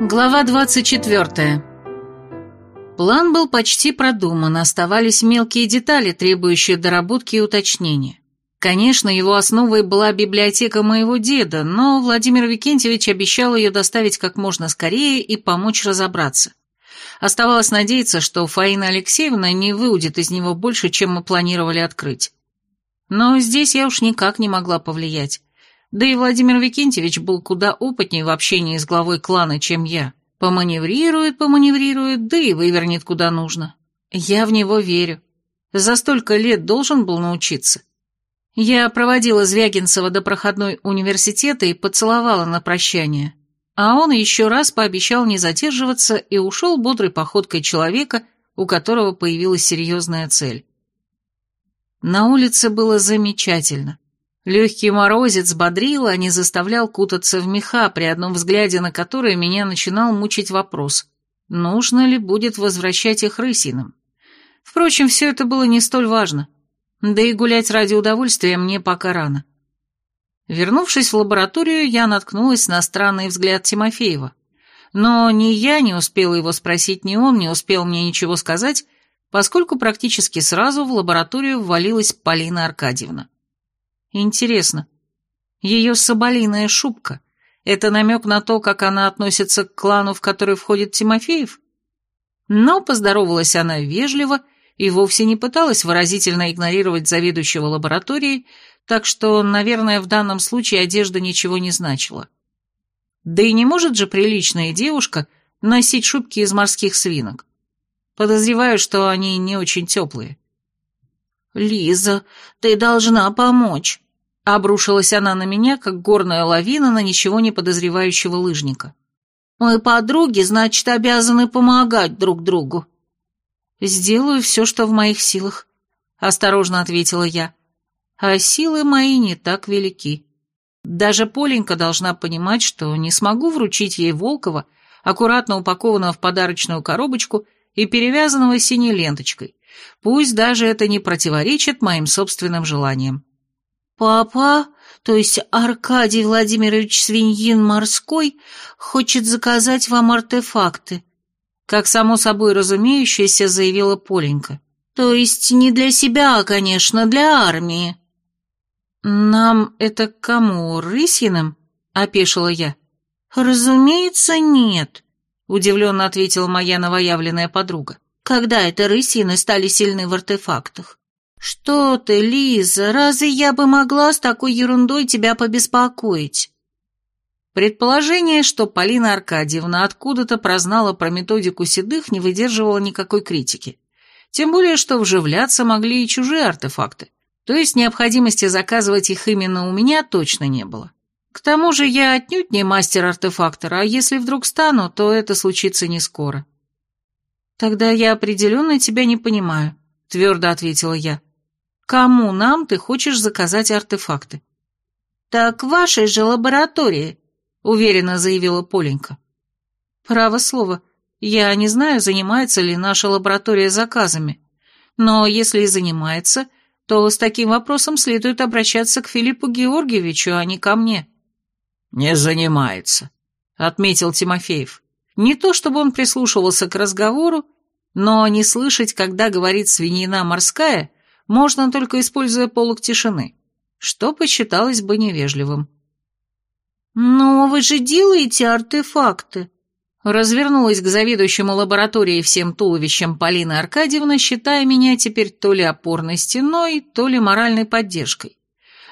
Глава 24. План был почти продуман, оставались мелкие детали, требующие доработки и уточнения. Конечно, его основой была библиотека моего деда, но Владимир Викентьевич обещал ее доставить как можно скорее и помочь разобраться. Оставалось надеяться, что Фаина Алексеевна не выудит из него больше, чем мы планировали открыть. Но здесь я уж никак не могла повлиять. Да и Владимир Викентьевич был куда опытнее в общении с главой клана, чем я. Поманеврирует, поманеврирует, да и вывернет куда нужно. Я в него верю. За столько лет должен был научиться. Я проводила Звягинцева до проходной университета и поцеловала на прощание. А он еще раз пообещал не задерживаться и ушел бодрой походкой человека, у которого появилась серьезная цель. На улице было замечательно. Легкий морозец бодрил, а не заставлял кутаться в меха, при одном взгляде на который меня начинал мучить вопрос, нужно ли будет возвращать их рысиным. Впрочем, все это было не столь важно. Да и гулять ради удовольствия мне пока рано. Вернувшись в лабораторию, я наткнулась на странный взгляд Тимофеева. Но ни я не успела его спросить, ни он не успел мне ничего сказать, поскольку практически сразу в лабораторию ввалилась Полина Аркадьевна. Интересно, ее соболиная шубка — это намек на то, как она относится к клану, в который входит Тимофеев? Но поздоровалась она вежливо и вовсе не пыталась выразительно игнорировать заведующего лабораторией, так что, наверное, в данном случае одежда ничего не значила. Да и не может же приличная девушка носить шубки из морских свинок. Подозреваю, что они не очень теплые. «Лиза, ты должна помочь», — обрушилась она на меня, как горная лавина на ничего не подозревающего лыжника. «Мы подруги, значит, обязаны помогать друг другу». «Сделаю все, что в моих силах», — осторожно ответила я. «А силы мои не так велики. Даже Поленька должна понимать, что не смогу вручить ей Волкова, аккуратно упакованного в подарочную коробочку и перевязанного синей ленточкой, Пусть даже это не противоречит моим собственным желаниям. «Папа, то есть Аркадий Владимирович Свиньин-Морской, хочет заказать вам артефакты», как само собой разумеющееся заявила Поленька. «То есть не для себя, конечно, для армии». «Нам это кому, Рысиным?» — опешила я. «Разумеется, нет», — удивленно ответила моя новоявленная подруга когда это рысины стали сильны в артефактах. Что ты, Лиза, разве я бы могла с такой ерундой тебя побеспокоить? Предположение, что Полина Аркадьевна откуда-то прознала про методику седых, не выдерживало никакой критики. Тем более, что вживляться могли и чужие артефакты. То есть необходимости заказывать их именно у меня точно не было. К тому же я отнюдь не мастер-артефактор, а если вдруг стану, то это случится не скоро. «Тогда я определенно тебя не понимаю», — твердо ответила я. «Кому нам ты хочешь заказать артефакты?» «Так вашей же лаборатории», — уверенно заявила Поленька. «Право слово, я не знаю, занимается ли наша лаборатория заказами, но если и занимается, то с таким вопросом следует обращаться к Филиппу Георгиевичу, а не ко мне». «Не занимается», — отметил Тимофеев. Не то чтобы он прислушивался к разговору, но не слышать, когда говорит свинина морская, можно только используя полок тишины, что посчиталось бы невежливым. «Но вы же делаете артефакты», Развернулась к заведующему лабораторией всем туловищем Полина Аркадьевна, считая меня теперь то ли опорной стеной, то ли моральной поддержкой.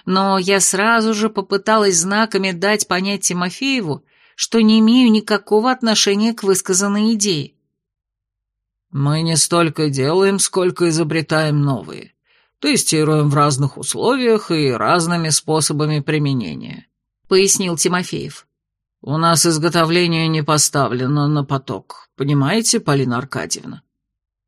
Но я сразу же попыталась знаками дать понять Тимофееву, что не имею никакого отношения к высказанной идее. «Мы не столько делаем, сколько изобретаем новые. Тестируем в разных условиях и разными способами применения», — пояснил Тимофеев. «У нас изготовление не поставлено на поток, понимаете, Полина Аркадьевна?»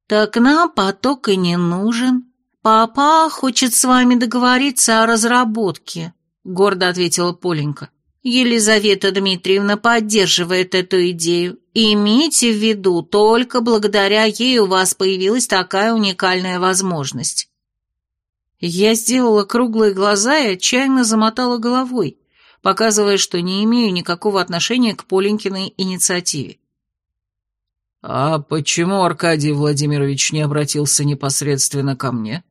«Так нам поток и не нужен. Папа хочет с вами договориться о разработке», — гордо ответила Поленька. Елизавета Дмитриевна поддерживает эту идею. Имейте в виду, только благодаря ей у вас появилась такая уникальная возможность. Я сделала круглые глаза и отчаянно замотала головой, показывая, что не имею никакого отношения к Поленькиной инициативе. «А почему Аркадий Владимирович не обратился непосредственно ко мне?»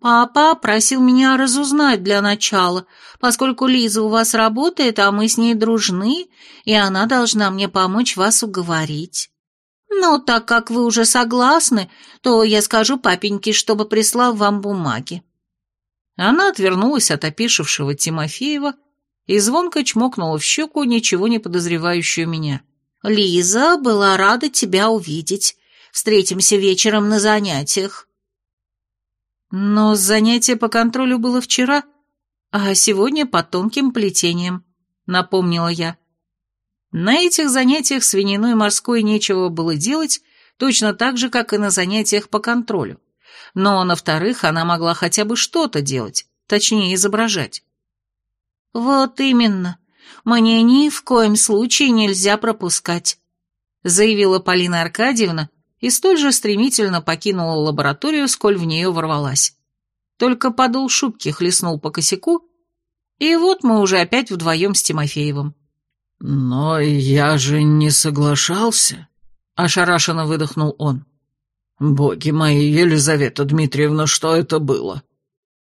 «Папа просил меня разузнать для начала, поскольку Лиза у вас работает, а мы с ней дружны, и она должна мне помочь вас уговорить. Но так как вы уже согласны, то я скажу папеньке, чтобы прислал вам бумаги». Она отвернулась от опешившего Тимофеева и звонко чмокнула в щеку ничего не подозревающую меня. «Лиза была рада тебя увидеть. Встретимся вечером на занятиях». Но занятие по контролю было вчера, а сегодня по тонким плетением, напомнила я. На этих занятиях свининой морской нечего было делать, точно так же, как и на занятиях по контролю. Но на вторых она могла хотя бы что-то делать, точнее изображать. «Вот именно. Мне ни в коем случае нельзя пропускать», заявила Полина Аркадьевна и столь же стремительно покинула лабораторию, сколь в нее ворвалась. Только подол шубки хлестнул по косяку, и вот мы уже опять вдвоем с Тимофеевым. «Но я же не соглашался», — ошарашенно выдохнул он. «Боги мои, Елизавета Дмитриевна, что это было?»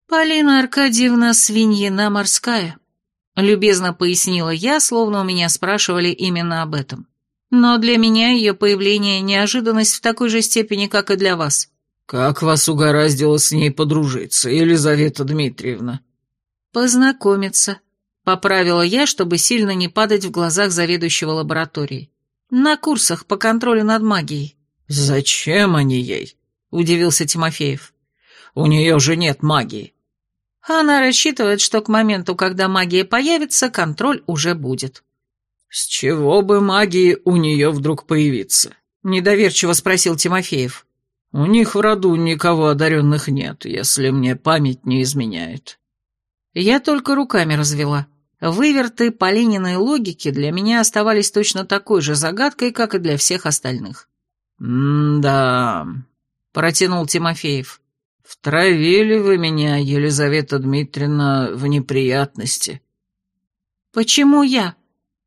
«Полина Аркадьевна свиньина морская», — любезно пояснила я, словно у меня спрашивали именно об этом. «Но для меня ее появление — неожиданность в такой же степени, как и для вас». «Как вас угораздило с ней подружиться, Елизавета Дмитриевна?» «Познакомиться», — поправила я, чтобы сильно не падать в глазах заведующего лабораторией. «На курсах по контролю над магией». «Зачем они ей?» — удивился Тимофеев. «У нее же нет магии». Она рассчитывает, что к моменту, когда магия появится, контроль уже будет. «С чего бы магии у нее вдруг появиться?» — недоверчиво спросил Тимофеев. «У них в роду никого одаренных нет, если мне память не изменяет». Я только руками развела. Выверты Полининой логики для меня оставались точно такой же загадкой, как и для всех остальных. «М-да», — протянул Тимофеев. «Втравили вы меня, Елизавета Дмитриевна, в неприятности». «Почему я?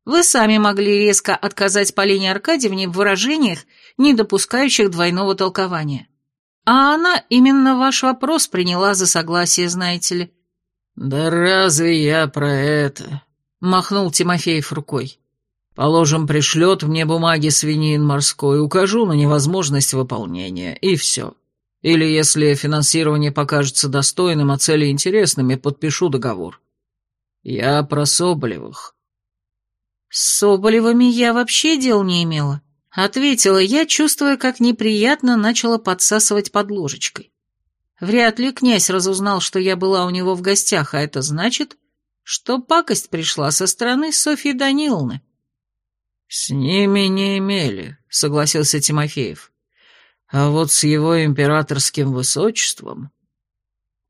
Вы сами могли резко отказать Полине Аркадьевне в выражениях, не допускающих двойного толкования. А она именно ваш вопрос приняла за согласие, знаете ли». «Да разве я про это?» — махнул Тимофеев рукой. Положим, пришлет мне бумаги свинин морской, укажу на невозможность выполнения, и все. Или, если финансирование покажется достойным, а цели интересными, подпишу договор. Я про Соболевых. С Соболевыми я вообще дел не имела, ответила я, чувствуя, как неприятно начала подсасывать под ложечкой. Вряд ли князь разузнал, что я была у него в гостях, а это значит, что пакость пришла со стороны Софьи Даниловны. «С ними не имели», — согласился Тимофеев. «А вот с его императорским высочеством...»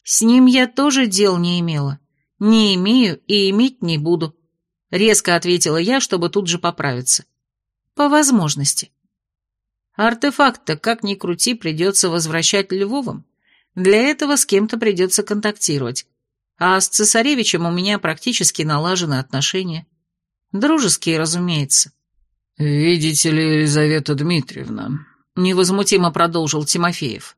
«С ним я тоже дел не имела. Не имею и иметь не буду», — резко ответила я, чтобы тут же поправиться. «По возможности». Артефакт-то, как ни крути, придется возвращать Львовым. Для этого с кем-то придется контактировать. А с цесаревичем у меня практически налажены отношения. Дружеские, разумеется. «Видите ли, Елизавета Дмитриевна», — невозмутимо продолжил Тимофеев,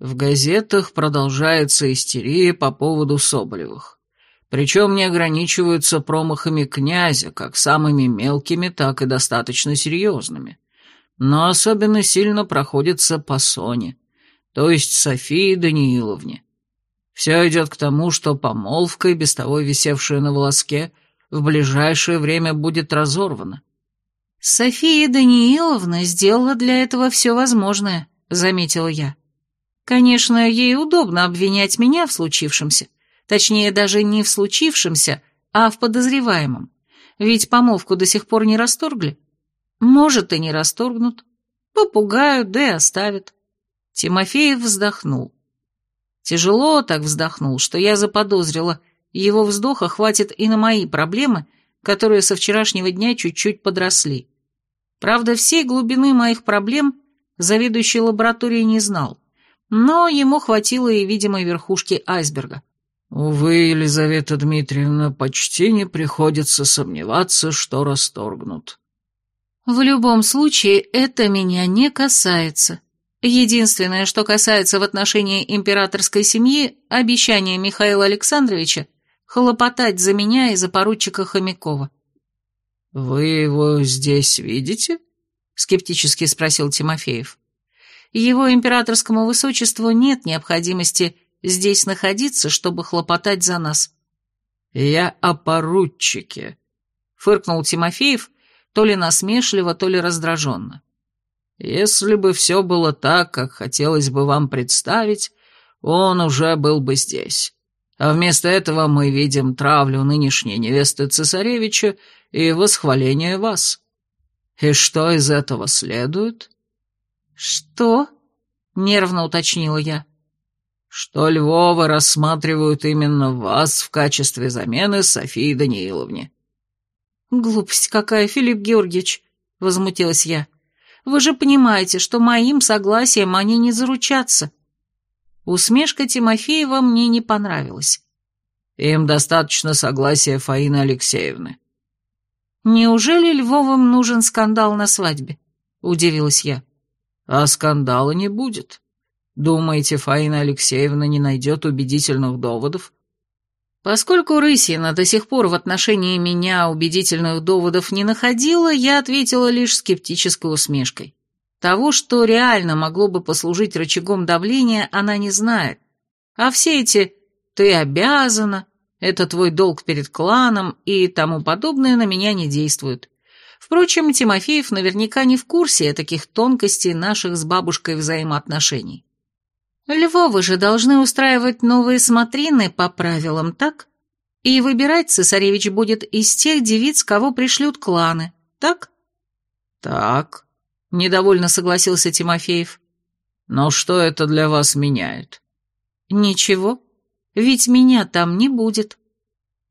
«в газетах продолжается истерия по поводу Соболевых. Причем не ограничиваются промахами князя, как самыми мелкими, так и достаточно серьезными. Но особенно сильно проходится по Соне, то есть Софии Данииловне. Все идет к тому, что помолвка, без того висевшая на волоске, в ближайшее время будет разорвана. «София Данииловна сделала для этого все возможное», — заметила я. «Конечно, ей удобно обвинять меня в случившемся. Точнее, даже не в случившемся, а в подозреваемом. Ведь помолвку до сих пор не расторгли. Может, и не расторгнут. Попугают, да и оставят». Тимофеев вздохнул. Тяжело так вздохнул, что я заподозрила, его вздоха хватит и на мои проблемы, которые со вчерашнего дня чуть-чуть подросли. Правда, всей глубины моих проблем заведующий лабораторией не знал, но ему хватило и видимой верхушки айсберга. Увы, Елизавета Дмитриевна, почти не приходится сомневаться, что расторгнут. В любом случае, это меня не касается. Единственное, что касается в отношении императорской семьи, обещание Михаила Александровича хлопотать за меня и за поручика Хомякова. «Вы его здесь видите?» — скептически спросил Тимофеев. «Его императорскому высочеству нет необходимости здесь находиться, чтобы хлопотать за нас». «Я о поручике», — фыркнул Тимофеев, то ли насмешливо, то ли раздраженно. «Если бы все было так, как хотелось бы вам представить, он уже был бы здесь. А вместо этого мы видим травлю нынешней невесты цесаревича и восхваление вас. И что из этого следует?» «Что?» — нервно уточнила я. «Что Львовы рассматривают именно вас в качестве замены Софии Данииловне». «Глупость какая, Филипп Георгиевич!» — возмутилась я. «Вы же понимаете, что моим согласием они не заручатся». Усмешка Тимофеева мне не понравилась. «Им достаточно согласия Фаины Алексеевны». «Неужели Львовым нужен скандал на свадьбе?» — удивилась я. «А скандала не будет. Думаете, Фаина Алексеевна не найдет убедительных доводов?» Поскольку Рысина до сих пор в отношении меня убедительных доводов не находила, я ответила лишь скептической усмешкой. Того, что реально могло бы послужить рычагом давления, она не знает. А все эти «ты обязана», «это твой долг перед кланом» и тому подобное на меня не действуют. Впрочем, Тимофеев наверняка не в курсе таких тонкостей наших с бабушкой взаимоотношений. Львовы же должны устраивать новые смотрины по правилам, так? И выбирать цесаревич будет из тех девиц, кого пришлют кланы, так? Так, недовольно согласился Тимофеев. Но что это для вас меняет? Ничего, ведь меня там не будет.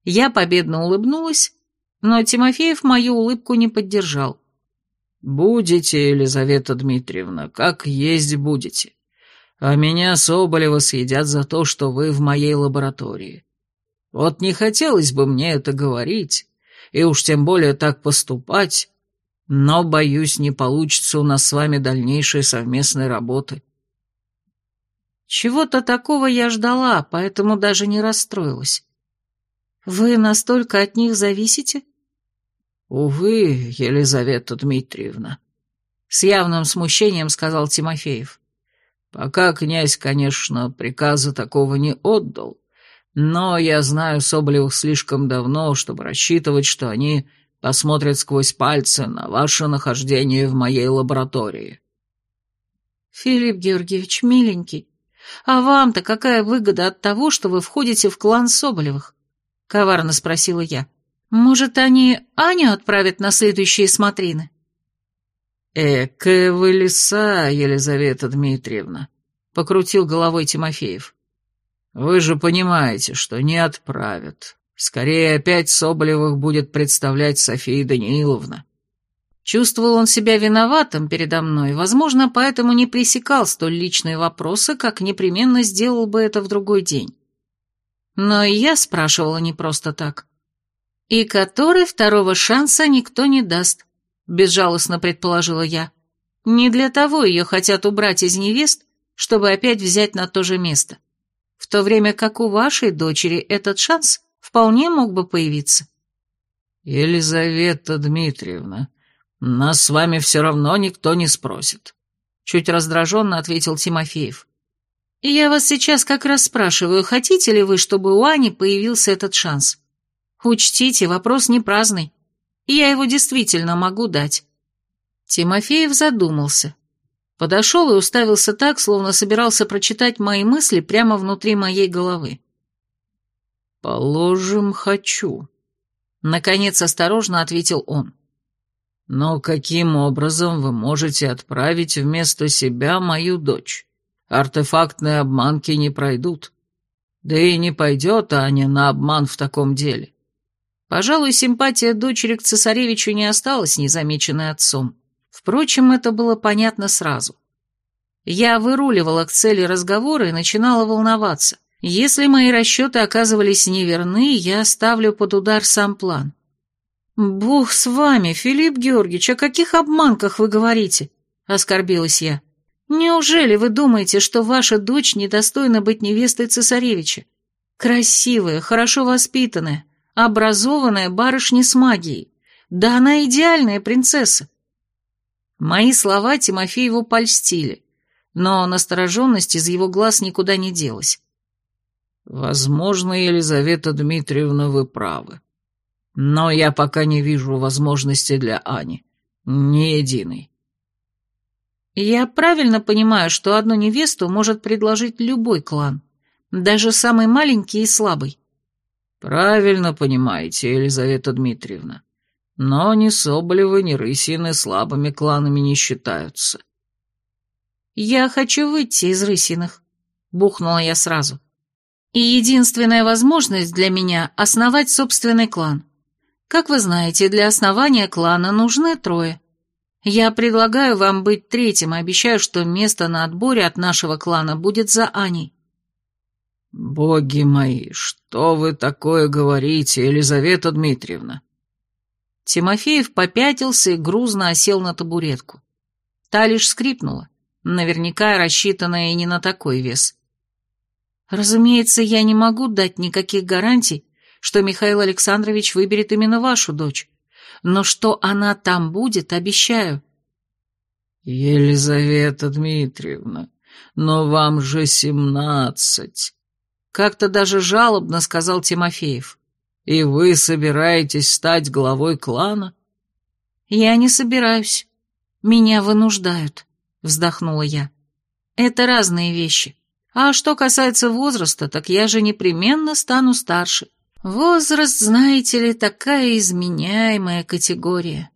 Я победно улыбнулась, но Тимофеев мою улыбку не поддержал. «Будете, Елизавета Дмитриевна, как есть будете а меня Соболева съедят за то, что вы в моей лаборатории. Вот не хотелось бы мне это говорить, и уж тем более так поступать, но, боюсь, не получится у нас с вами дальнейшей совместной работы. Чего-то такого я ждала, поэтому даже не расстроилась. Вы настолько от них зависите? Увы, Елизавета Дмитриевна, с явным смущением сказал Тимофеев. Пока князь, конечно, приказа такого не отдал, но я знаю Соболевых слишком давно, чтобы рассчитывать, что они посмотрят сквозь пальцы на ваше нахождение в моей лаборатории. Филипп Георгиевич, миленький, а вам-то какая выгода от того, что вы входите в клан Соболевых? Коварно спросила я. Может, они Аню отправят на следующие смотрины? «Экая вы лиса, Елизавета Дмитриевна», — покрутил головой Тимофеев. «Вы же понимаете, что не отправят. Скорее, опять Соболевых будет представлять София Данииловна». Чувствовал он себя виноватым передо мной, возможно, поэтому не пресекал столь личные вопросы, как непременно сделал бы это в другой день. Но и я спрашивала не просто так. И который второго шанса никто не даст. — безжалостно предположила я. «Не для того ее хотят убрать из невест, чтобы опять взять на то же место. В то время как у вашей дочери этот шанс вполне мог бы появиться». «Елизавета Дмитриевна, нас с вами все равно никто не спросит», — чуть раздраженно ответил Тимофеев. «Я вас сейчас как раз спрашиваю, хотите ли вы, чтобы у Ани появился этот шанс? Учтите, вопрос не праздный я его действительно могу дать». Тимофеев задумался. Подошел и уставился так, словно собирался прочитать мои мысли прямо внутри моей головы. «Положим, хочу», — наконец осторожно ответил он. «Но каким образом вы можете отправить вместо себя мою дочь? Артефактные обманки не пройдут. Да и не пойдет Аня на обман в таком деле. Пожалуй, симпатия дочери к цесаревичу не осталась незамеченной отцом. Впрочем, это было понятно сразу. Я выруливала к цели разговора и начинала волноваться. Если мои расчеты оказывались неверны, я ставлю под удар сам план. «Бог с вами, Филипп Георгиевич, о каких обманках вы говорите?» — оскорбилась я. «Неужели вы думаете, что ваша дочь недостойна быть невестой цесаревича? Красивая, хорошо воспитанная, образованная барышня с магией. Да она идеальная принцесса». Мои слова Тимофееву польстили, но настороженность из его глаз никуда не делась. «Возможно, Елизавета Дмитриевна, вы правы. Но я пока не вижу возможности для Ани. Ни единой». «Я правильно понимаю, что одну невесту может предложить любой клан, даже самый маленький и слабый?» «Правильно понимаете, Елизавета Дмитриевна. Но ни Соболевы, ни Рысины слабыми кланами не считаются». «Я хочу выйти из Рысиных», — бухнула я сразу. И единственная возможность для меня – основать собственный клан. Как вы знаете, для основания клана нужны трое. Я предлагаю вам быть третьим и обещаю, что место на отборе от нашего клана будет за Аней. «Боги мои, что вы такое говорите, Елизавета Дмитриевна?» Тимофеев попятился и грузно осел на табуретку. Та лишь скрипнула, наверняка рассчитанная и не на такой вес. Разумеется, я не могу дать никаких гарантий, что Михаил Александрович выберет именно вашу дочь. Но что она там будет, обещаю. Елизавета Дмитриевна, но вам же семнадцать. Как-то даже жалобно сказал Тимофеев. И вы собираетесь стать главой клана? Я не собираюсь. Меня вынуждают, вздохнула я. Это разные вещи. А что касается возраста, так я же непременно стану старше. Возраст, знаете ли, такая изменяемая категория.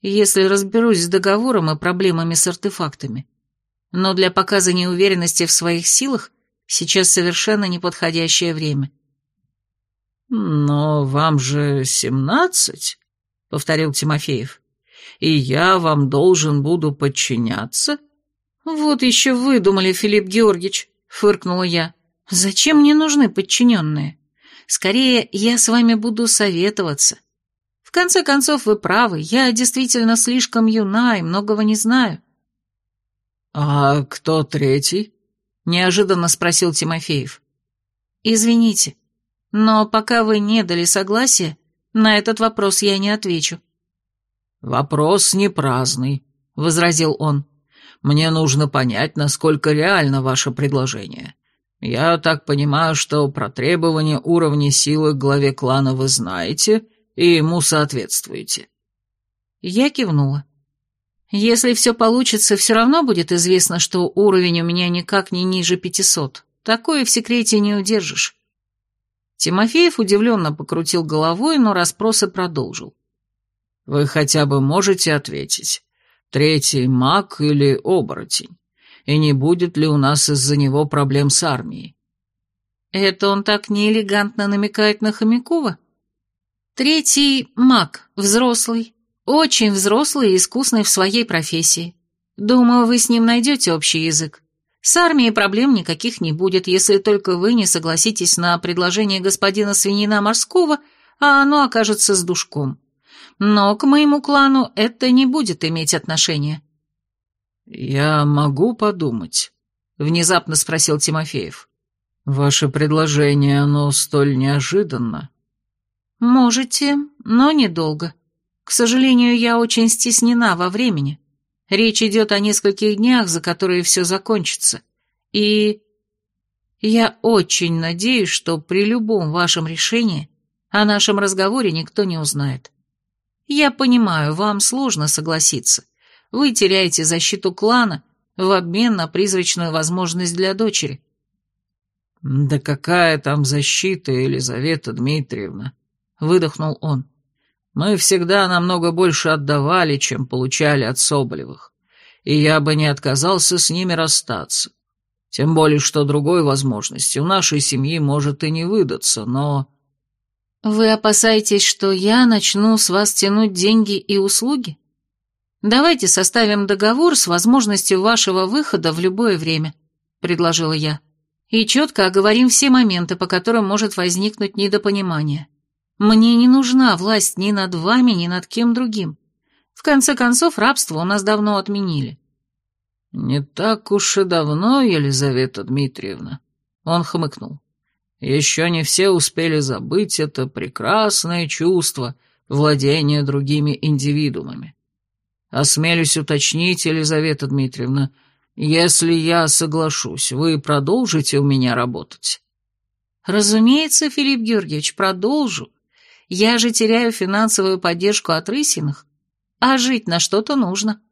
Если разберусь с договором и проблемами с артефактами. Но для показа неуверенности в своих силах сейчас совершенно неподходящее время. «Но вам же семнадцать», — повторил Тимофеев, — «и я вам должен буду подчиняться?» «Вот еще выдумали, Филипп Георгиевич», — фыркнула я. «Зачем мне нужны подчиненные? Скорее, я с вами буду советоваться. В конце концов, вы правы, я действительно слишком юна и многого не знаю». «А кто третий?» — неожиданно спросил Тимофеев. «Извините, но пока вы не дали согласия, на этот вопрос я не отвечу». «Вопрос не праздный», — возразил он. Мне нужно понять, насколько реально ваше предложение. Я так понимаю, что про требования уровня силы к главе клана вы знаете и ему соответствуете». Я кивнула. «Если все получится, все равно будет известно, что уровень у меня никак не ниже пятисот. Такое в секрете не удержишь». Тимофеев удивленно покрутил головой, но расспросы продолжил. «Вы хотя бы можете ответить, Третий маг или оборотень? И не будет ли у нас из-за него проблем с армией? Это он так неэлегантно намекает на Хомякова? Третий маг, взрослый, очень взрослый и искусный в своей профессии. Думаю, вы с ним найдете общий язык. С армией проблем никаких не будет, если только вы не согласитесь на предложение господина Свинина Морского, а оно окажется с душком но к моему клану это не будет иметь отношения». «Я могу подумать?» — внезапно спросил Тимофеев. «Ваше предложение, оно столь неожиданно». «Можете, но недолго. К сожалению, я очень стеснена во времени. Речь идет о нескольких днях, за которые все закончится. И я очень надеюсь, что при любом вашем решении о нашем разговоре никто не узнает. Я понимаю, вам сложно согласиться. Вы теряете защиту клана в обмен на призрачную возможность для дочери. «Да какая там защита, Елизавета Дмитриевна?» — выдохнул он. «Мы всегда намного больше отдавали, чем получали от Соболевых, и я бы не отказался с ними расстаться. Тем более, что другой возможности у нашей семьи может и не выдаться, но...» «Вы опасаетесь, что я начну с вас тянуть деньги и услуги? Давайте составим договор с возможностью вашего выхода в любое время», — предложила я. И четко оговорим все моменты, по которым может возникнуть недопонимание. Мне не нужна власть ни над вами, ни над кем другим. В конце концов, рабство у нас давно отменили. «Не так уж и давно, Елизавета Дмитриевна», — он хмыкнул. «Еще не все успели забыть это прекрасное чувство владения другими индивидуумами. Осмелюсь уточнить, Елизавета Дмитриевна, если я соглашусь, вы продолжите у меня работать?» «Разумеется, Филипп Георгиевич, продолжу. Я же теряю финансовую поддержку от Рысиных, а жить на что-то нужно».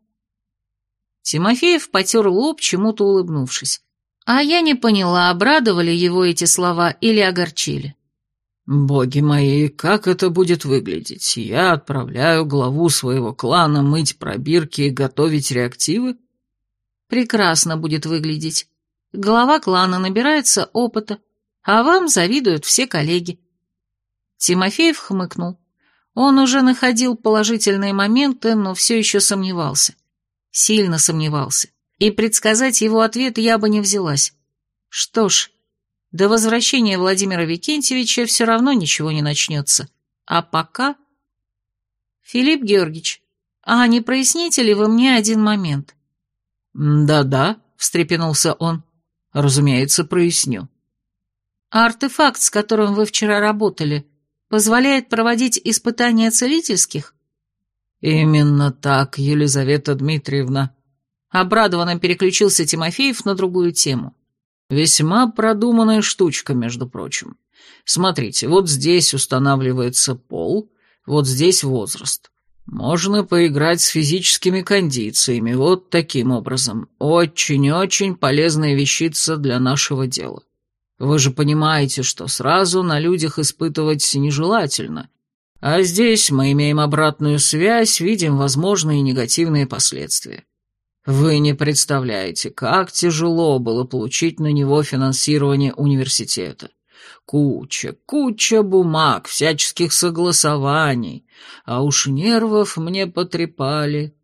Тимофеев потер лоб, чему-то улыбнувшись. А я не поняла, обрадовали его эти слова или огорчили. «Боги мои, как это будет выглядеть? Я отправляю главу своего клана мыть пробирки и готовить реактивы?» «Прекрасно будет выглядеть. Глава клана набирается опыта, а вам завидуют все коллеги». Тимофеев хмыкнул. Он уже находил положительные моменты, но все еще сомневался. Сильно сомневался. И предсказать его ответ я бы не взялась. Что ж, до возвращения Владимира Викентьевича все равно ничего не начнется. А пока... Филипп Георгиевич, а не проясните ли вы мне один момент? «Да-да», — встрепенулся он. «Разумеется, проясню». артефакт, с которым вы вчера работали, позволяет проводить испытания целительских? «Именно так, Елизавета Дмитриевна». Обрадованно переключился Тимофеев на другую тему. «Весьма продуманная штучка, между прочим. Смотрите, вот здесь устанавливается пол, вот здесь возраст. Можно поиграть с физическими кондициями, вот таким образом. Очень-очень полезная вещица для нашего дела. Вы же понимаете, что сразу на людях испытывать нежелательно, а здесь мы имеем обратную связь, видим возможные негативные последствия. Вы не представляете, как тяжело было получить на него финансирование университета. Куча, куча бумаг, всяческих согласований, а уж нервов мне потрепали.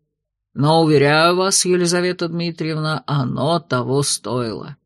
Но, уверяю вас, Елизавета Дмитриевна, оно того стоило.